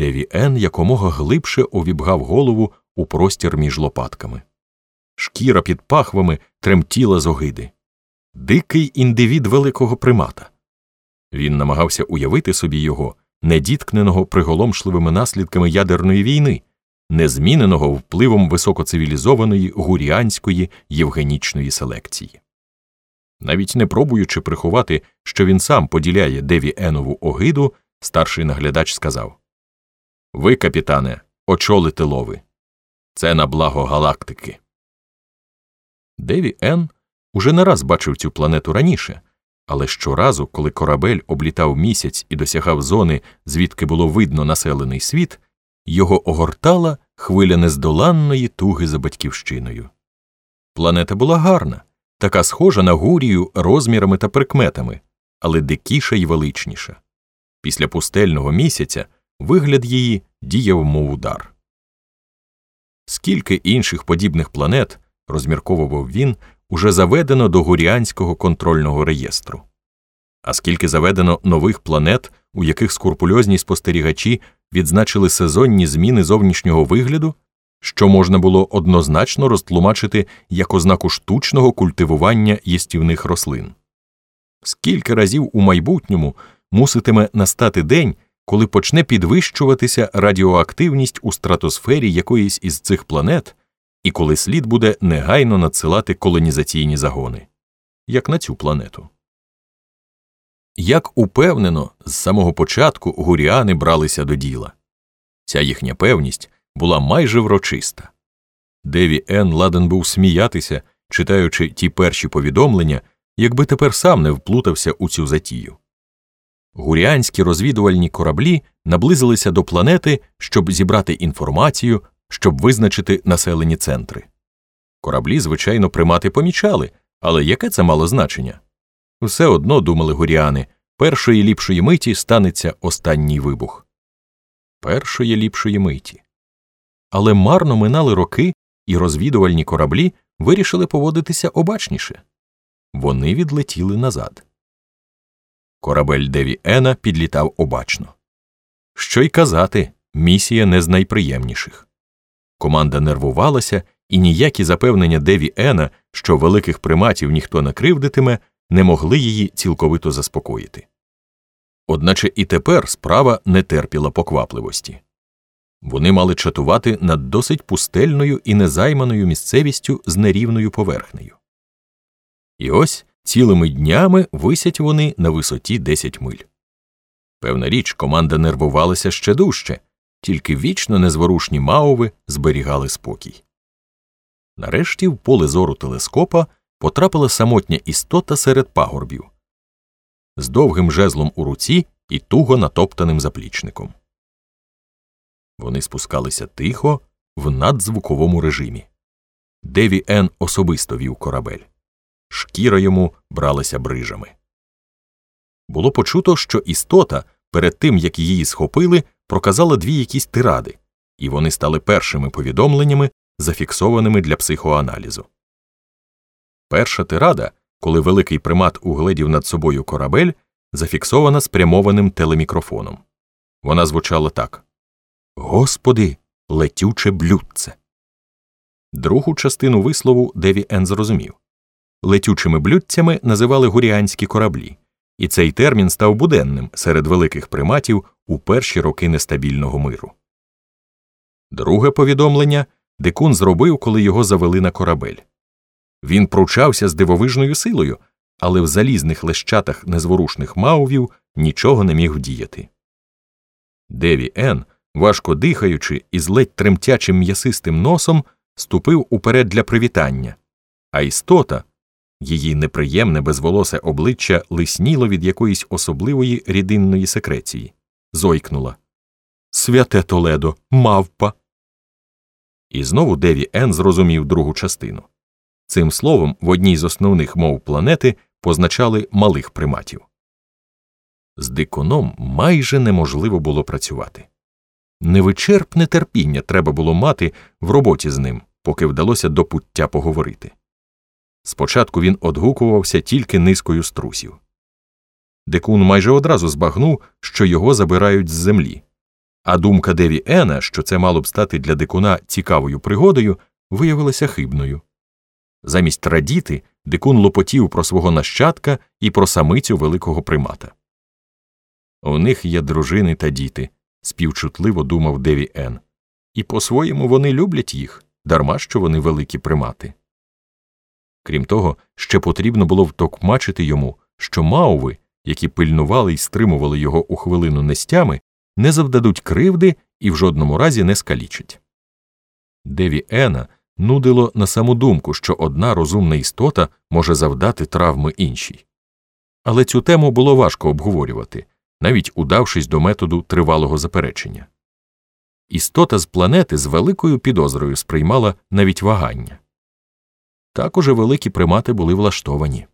Деві Ен якомога глибше увібгав голову у простір між лопатками. Шкіра під пахвами тремтіла з огиди. Дикий індивід великого примата. Він намагався уявити собі його, недіткненого приголомшливими наслідками ядерної війни, незміненого впливом високоцивілізованої гуріанської євгенічної селекції. Навіть не пробуючи приховати, що він сам поділяє Деві Енову огиду, старший наглядач сказав Ви, капітане, очолите лови. Це на благо галактики. Деві Ен уже не раз бачив цю планету раніше, але щоразу, коли корабель облітав місяць і досягав зони, звідки було видно населений світ, його огортала хвиля нездоланної туги за батьківщиною. Планета була гарна, така схожа на гурію розмірами та прикметами, але дикіша й величніша. Після пустельного місяця вигляд її діяв мов удар. Скільки інших подібних планет, розмірковував він, уже заведено до гуріанського контрольного реєстру. А скільки заведено нових планет, у яких скурпульозні спостерігачі відзначили сезонні зміни зовнішнього вигляду, що можна було однозначно розтлумачити як ознаку штучного культивування їстівних рослин. Скільки разів у майбутньому муситиме настати день, коли почне підвищуватися радіоактивність у стратосфері якоїсь із цих планет, і коли слід буде негайно надсилати колонізаційні загони, як на цю планету. Як упевнено, з самого початку гуріани бралися до діла. Ця їхня певність була майже врочиста. Деві Ен ладен був сміятися, читаючи ті перші повідомлення, якби тепер сам не вплутався у цю затію. Гуріанські розвідувальні кораблі наблизилися до планети, щоб зібрати інформацію, щоб визначити населені центри. Кораблі, звичайно, примати помічали, але яке це мало значення? Все одно, думали гуріани, першої ліпшої миті станеться останній вибух. Першої ліпшої миті. Але марно минали роки, і розвідувальні кораблі вирішили поводитися обачніше. Вони відлетіли назад. Корабель Деві Ена підлітав обачно. Що й казати, місія не з найприємніших. Команда нервувалася, і ніякі запевнення Деві Ена, що великих приматів ніхто не кривдитиме, не могли її цілковито заспокоїти. Одначе і тепер справа не терпіла поквапливості. Вони мали чатувати над досить пустельною і незайманою місцевістю з нерівною поверхнею. І ось цілими днями висять вони на висоті 10 миль. Певна річ, команда нервувалася ще дужче, тільки вічно незворушні мауви зберігали спокій. Нарешті в поле зору телескопа потрапила самотня істота серед пагорбів з довгим жезлом у руці і туго натоптаним заплічником. Вони спускалися тихо в надзвуковому режимі. Деві Ен особисто вів корабель. Шкіра йому бралася брижами. Було почуто, що істота перед тим як її схопили, проказала дві якісь тиради, і вони стали першими повідомленнями, зафіксованими для психоаналізу. Перша тирада, коли великий примат угледів над собою корабель, зафіксована спрямованим телемікрофоном. Вона звучала так Господи, летюче блюдце. Другу частину вислову Деві Ен зрозумів. Летючими блюдцями називали гуріанські кораблі, і цей термін став буденним серед великих приматів у перші роки нестабільного миру. Друге повідомлення дикун зробив, коли його завели на корабель. Він пручався з дивовижною силою, але в залізних лещатах незворушних маувів нічого не міг вдіяти. Деві Ен, важко дихаючи і з ледь тремтячим м'ясистим носом, ступив уперед для привітання, а істота, її неприємне безволосе обличчя лисніло від якоїсь особливої рідинної секреції, зойкнула. Святе Толедо, мавпа. І знову Деві Ен зрозумів другу частину. Цим словом в одній з основних мов планети позначали малих приматів. З дикуном майже неможливо було працювати. Невичерпне терпіння треба було мати в роботі з ним, поки вдалося до пуття поговорити. Спочатку він одгукувався тільки низкою струсів. Дикун майже одразу збагнув, що його забирають з землі. А думка Деві Ена, що це мало б стати для дикуна цікавою пригодою, виявилася хибною. Замість радіти, дикун лопотів про свого нащадка і про самицю великого примата. У них є дружини та діти, співчутливо думав Деві Ен. І по-своєму вони люблять їх, дарма що вони великі примати. Крім того, ще потрібно було втокмачити йому, що мауви, які пильнували й стримували його у хвилину нестями, не завдадуть кривди і в жодному разі не скалічать. Деві Ена нудило на саму думку, що одна розумна істота може завдати травми іншій. Але цю тему було важко обговорювати, навіть удавшись до методу тривалого заперечення. Істота з планети з великою підозрою сприймала навіть вагання. Так уже великі примати були влаштовані.